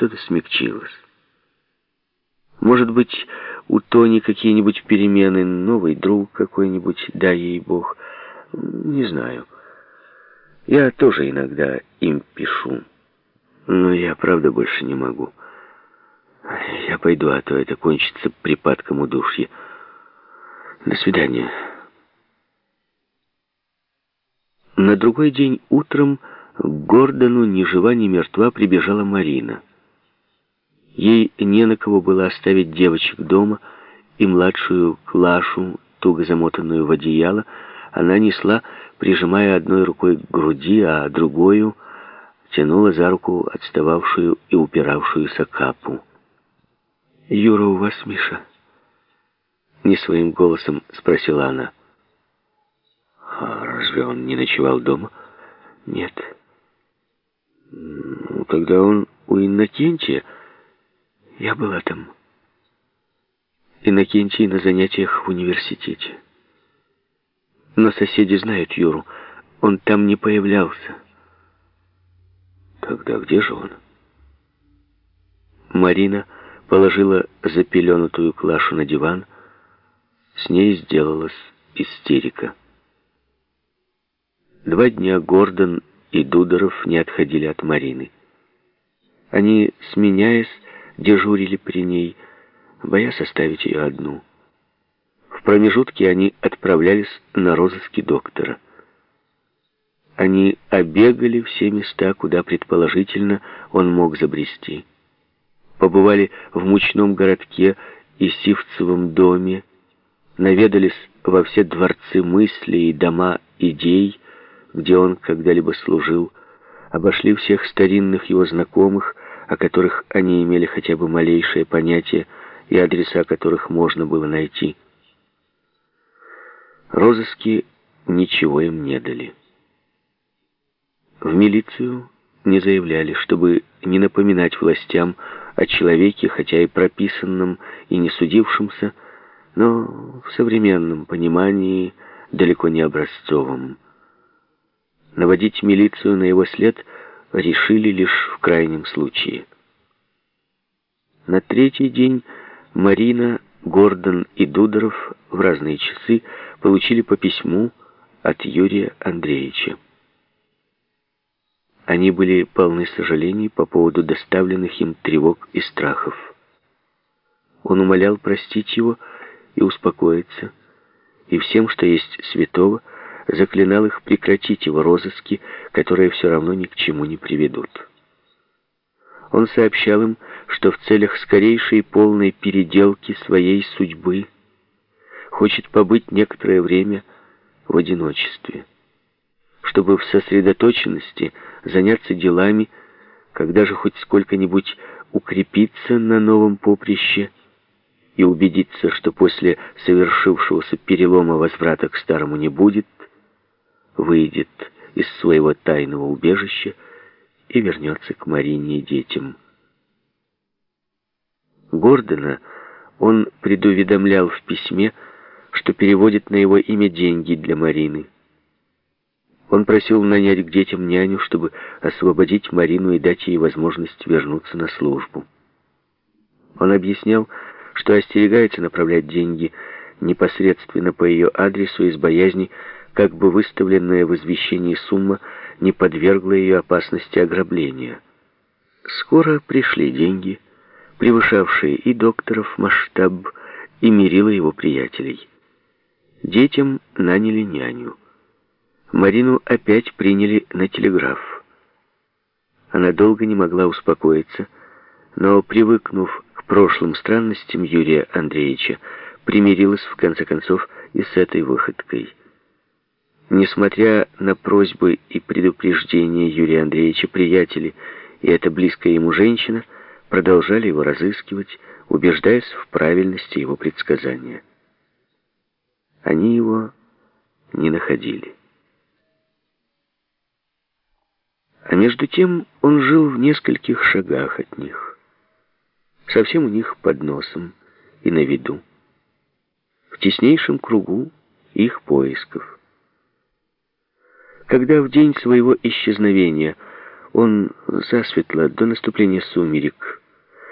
что-то смягчилось. Может быть, у Тони какие-нибудь перемены, новый друг какой-нибудь, дай ей Бог. Не знаю. Я тоже иногда им пишу. Но я, правда, больше не могу. Я пойду, а то это кончится припадком удушья. До свидания. На другой день утром к Гордону ни жива, ни мертва прибежала Марина. Ей не на кого было оставить девочек дома, и младшую Клашу, туго замотанную в одеяло, она несла, прижимая одной рукой к груди, а другую тянула за руку отстававшую и упиравшуюся капу. «Юра у вас, Миша?» Не своим голосом спросила она. «А разве он не ночевал дома?» «Нет». «Ну, тогда он у Иннокентия?» «Я была там». Иннокентий на занятиях в университете. Но соседи знают Юру. Он там не появлялся. Тогда где же он? Марина положила запеленутую Клашу на диван. С ней сделалась истерика. Два дня Гордон и Дудоров не отходили от Марины. Они, сменяясь, дежурили при ней, боясь оставить ее одну. В промежутке они отправлялись на розыски доктора. Они обегали все места, куда предположительно он мог забрести побывали в мучном городке и Сивцевом доме, наведались во все дворцы мыслей и дома идей, где он когда-либо служил, обошли всех старинных его знакомых, о которых они имели хотя бы малейшее понятие и адреса которых можно было найти. Розыски ничего им не дали. В милицию не заявляли, чтобы не напоминать властям о человеке, хотя и прописанном и не судившемся, но в современном понимании далеко не образцовом. Наводить милицию на его след решили лишь в крайнем случае. На третий день Марина, Гордон и Дудоров в разные часы получили по письму от Юрия Андреевича. Они были полны сожалений по поводу доставленных им тревог и страхов. Он умолял простить его и успокоиться, и всем, что есть святого, заклинал их прекратить его розыски, которые все равно ни к чему не приведут. Он сообщал им, что в целях скорейшей полной переделки своей судьбы хочет побыть некоторое время в одиночестве чтобы в сосредоточенности заняться делами, когда же хоть сколько-нибудь укрепиться на новом поприще и убедиться, что после совершившегося перелома возврата к старому не будет, выйдет из своего тайного убежища и вернется к Марине и детям. Гордона он предуведомлял в письме, что переводит на его имя деньги для Марины. Он просил нанять к детям няню, чтобы освободить Марину и дать ей возможность вернуться на службу. Он объяснял, что остерегается направлять деньги непосредственно по ее адресу из боязни, как бы выставленная в извещении сумма не подвергла ее опасности ограбления. Скоро пришли деньги, превышавшие и докторов масштаб, и мерила его приятелей. Детям наняли няню. Марину опять приняли на телеграф. Она долго не могла успокоиться, но, привыкнув к прошлым странностям Юрия Андреевича, примирилась в конце концов и с этой выходкой. Несмотря на просьбы и предупреждения Юрия Андреевича, приятели и эта близкая ему женщина продолжали его разыскивать, убеждаясь в правильности его предсказания. Они его не находили. А между тем он жил в нескольких шагах от них, совсем у них под носом и на виду, в теснейшем кругу их поисков. Когда в день своего исчезновения Он засветло, до наступления сумерек,